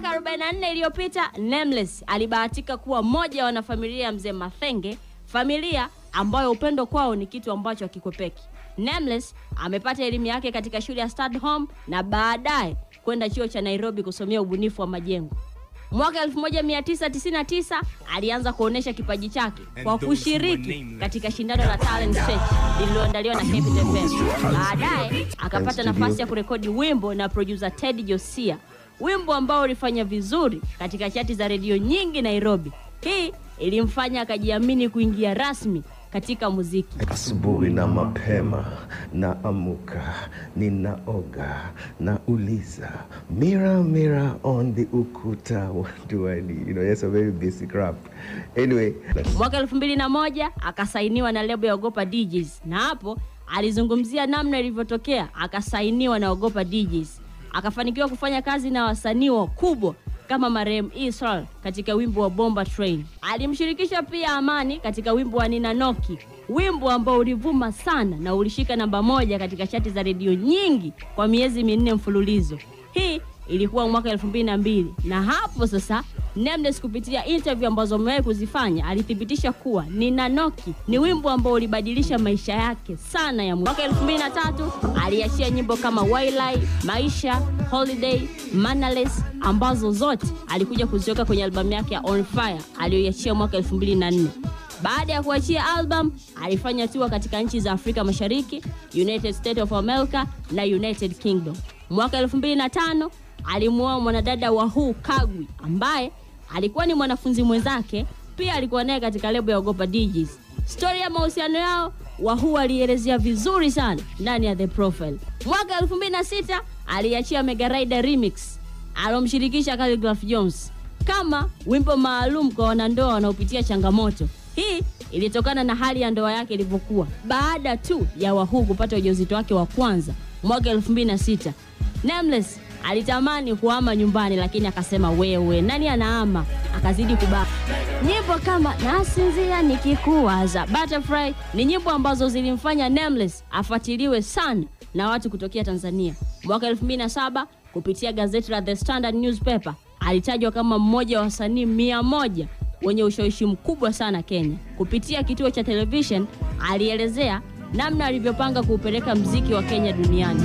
Miaka 44 iliyopita Nameless alibahatika kuwa mmoja wa wanafamilia ya mzee Mathenge, familia ambayo upendo kwao ni kitu ambacho hakikwepeki. Nameless amepata elimu yake katika shule ya Stad Home na baadaye kwenda chuo cha Nairobi kusomea ubunifu wa majengo. Mwaka 1999 alianza kuonesha kipaji chake kwa kushiriki katika shindano la Talent Search lililoandaliwa na Capital FM. Baadaye akapata nafasi ya kurekodi wimbo na producer Ted Josia, wimbo ambao ulifanya vizuri katika chati za redio nyingi Nairobi. Hii ilimfanya akajiamini kuingia rasmi katika muziki. Asubuhi na mapema na amuka, ninaoga, nauliza mira mira on the ukuta, what do I need? You know, yes, a very basic rap. Anyway, Mwaka elfu mbili na moja akasainiwa na lebo ya Ogopa DJs, na hapo alizungumzia namna ilivyotokea akasainiwa na Ogopa DJs, akafanikiwa kufanya kazi na wasanii wakubwa kama marehemu Israel katika wimbo wa Bomba Train. Alimshirikisha pia Amani katika wimbo wa Nina Noki, wimbo ambao ulivuma sana na ulishika namba moja katika chati za redio nyingi kwa miezi minne mfululizo. Hii ilikuwa mwaka elfu mbili na mbili na hapo sasa Nameless kupitia interview ambazo amewahi kuzifanya alithibitisha kuwa Nina Noki ni wimbo ambao ulibadilisha maisha yake sana ya mwaka elfu mbili na tatu aliachia nyimbo kama Wildlife, Maisha, Holiday, Manales ambazo zote alikuja kuziweka kwenye albamu yake ya On Fire aliyoiachia mwaka elfu mbili na nne. Baada ya kuachia album alifanya tour katika nchi za Afrika Mashariki, United States of America na United Kingdom. Mwaka 2005 alimuoa mwanadada wa Hu Kagwi ambaye alikuwa ni mwanafunzi mwenzake, pia alikuwa naye katika lebo ya Ogopa DJs. Stori ya mahusiano yao Wahuu alielezea vizuri sana ndani ya The Profile. Mwaka 2006 aliachia Mega Rider Remix alomshirikisha Khaligraph Jones kama wimbo maalum kwa wanandoa wanaopitia changamoto. Hii ilitokana na hali ya ndoa yake ilivyokuwa baada tu ya Wahuu kupata ujauzito wake wa kwanza mwaka 2006. Nameless alitamani kuhama nyumbani, lakini akasema wewe, nani anaama? Akazidi kubaki. Nyimbo kama nasinzia nikikuwaza, Butterfly ni nyimbo ambazo zilimfanya Nameless afuatiliwe sana na watu kutokea Tanzania. Mwaka 2007 kupitia gazeti la The Standard Newspaper alitajwa kama mmoja wa wasanii mia moja wenye ushawishi mkubwa sana Kenya. Kupitia kituo cha television alielezea namna alivyopanga kuupeleka mziki wa Kenya duniani.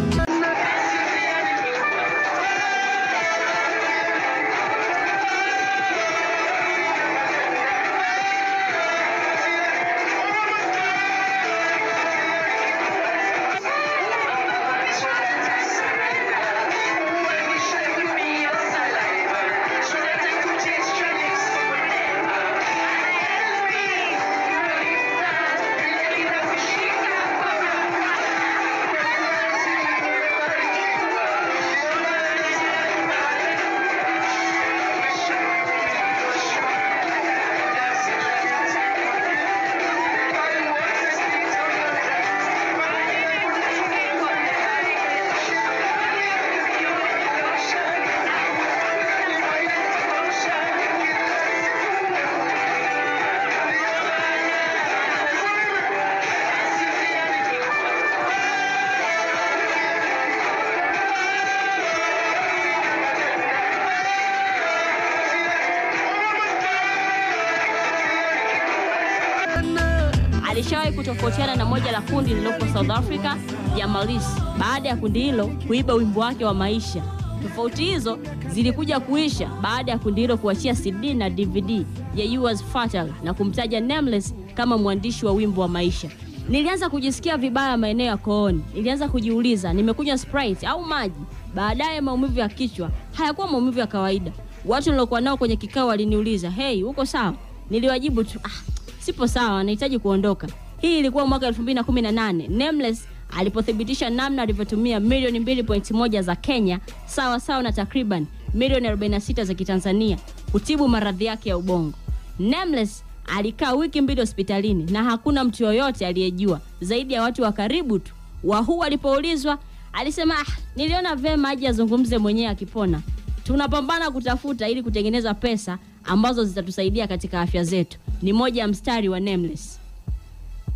Alishawahi kutofautiana na moja la kundi lililopo South Africa ya Malis baada ya kundi hilo kuiba wimbo wake wa maisha. Tofauti hizo zilikuja kuisha baada ya kundi hilo kuachia CD na DVD ya You Was Fatal na kumtaja Nameless kama mwandishi wa wimbo wa maisha. Nilianza kujisikia vibaya maeneo ya kooni. Nilianza kujiuliza nimekunywa Sprite au maji. Baadaye maumivu ya kichwa hayakuwa maumivu ya kawaida. Watu nilokuwa nao kwenye kikao waliniuliza, "Hey, uko sawa?" Niliwajibu tu, "Ah, sipo sawa, nahitaji kuondoka." Hii ilikuwa mwaka 2018. Nameless alipothibitisha namna alivyotumia milioni 2.1 za Kenya sawa sawa na takriban milioni 46 za Kitanzania kutibu maradhi yake ya ubongo. Nameless alikaa wiki mbili hospitalini na hakuna mtu yoyote aliyejua zaidi ya watu wa karibu tu. Wahuu alipoulizwa alisema, ah, niliona vema aje azungumze mwenyewe akipona. Tunapambana kutafuta ili kutengeneza pesa ambazo zitatusaidia katika afya zetu. Ni moja ya mstari wa Nameless.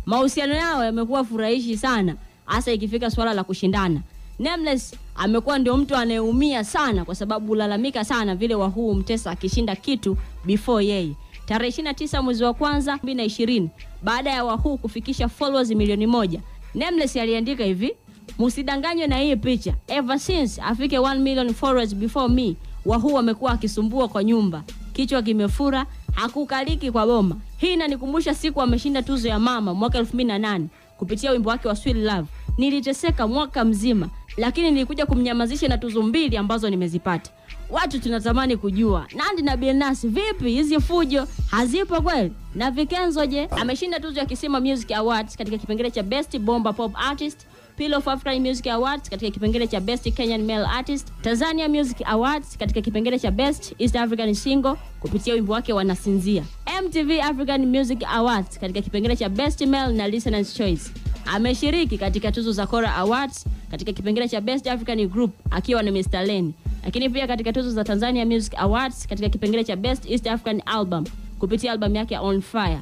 Mahusiano yao yamekuwa furahishi sana, hasa ikifika swala la kushindana. Nameless amekuwa ndio mtu anayeumia sana kwa sababu ulalamika sana vile Wahuu mtesa akishinda kitu before yeye. Tarehe 29 mwezi wa kwanza 2020 baada ya Wahuu kufikisha followers milioni moja, Nameless aliandika hivi: Musidanganywe na hii picha. Ever since afike 1 million followers before me, Wahu wamekuwa akisumbua kwa nyumba, kichwa kimefura, hakukaliki kwa boma. Hii inanikumbusha siku ameshinda tuzo ya mama mwaka 2008 kupitia wimbo wake wa Sweet Love. Niliteseka mwaka mzima, lakini nilikuja kumnyamazisha na tuzo mbili ambazo nimezipata. Watu tunatamani kujua Nandi na Bilnas, vipi hizi fujo hazipo kweli? Na Vikenzo je? Ameshinda tuzo ya Kisima Music Awards katika kipengele cha Best Bomba Pop Artist, Pillow of African Music Awards katika kipengele cha Best Kenyan Male Artist, Tanzania Music Awards katika kipengele cha Best East African Single kupitia wimbo wake Wanasinzia, MTV African Music Awards katika kipengele cha Best Male na Listener's Choice. Ameshiriki katika tuzo za Kora Awards katika kipengele cha Best African Group akiwa na Mr. Len, lakini pia katika tuzo za Tanzania Music Awards katika kipengele cha Best East African Album kupitia albamu yake On Fire,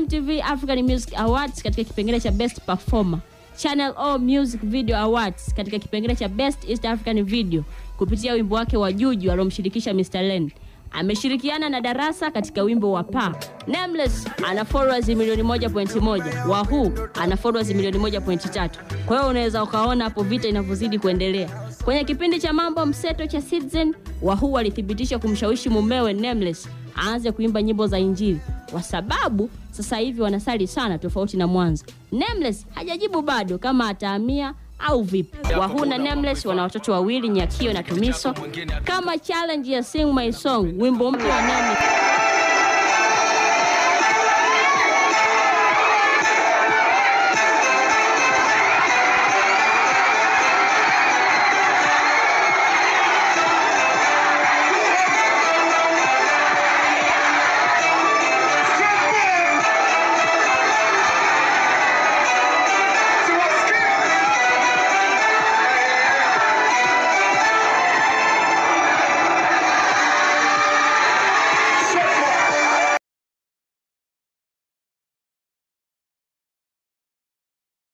MTV African Music Awards katika kipengele cha Best Performer, Channel O Music Video Awards katika kipengele cha Best East African Video kupitia wimbo wake wa Juju aliomshirikisha Mr. Len. Ameshirikiana na Darasa katika wimbo wa Pa. Nameless ana followers milioni moja pointi moja. Wahuu ana followers milioni moja pointi tatu. Kwa hiyo unaweza ukaona hapo vita inavyozidi kuendelea. Kwenye kipindi cha mambo mseto cha Citizen, Wahuu alithibitisha kumshawishi mumewe Nameless aanze kuimba nyimbo za Injili kwa sababu sasa hivi wanasali sana tofauti na mwanzo. Nameless hajajibu bado kama atahamia au vipi. Wahuna Nameless wana watoto wawili, Nyakio na Tumiso. Kama challenge ya Sing My Song, wimbo mpya wa Nameless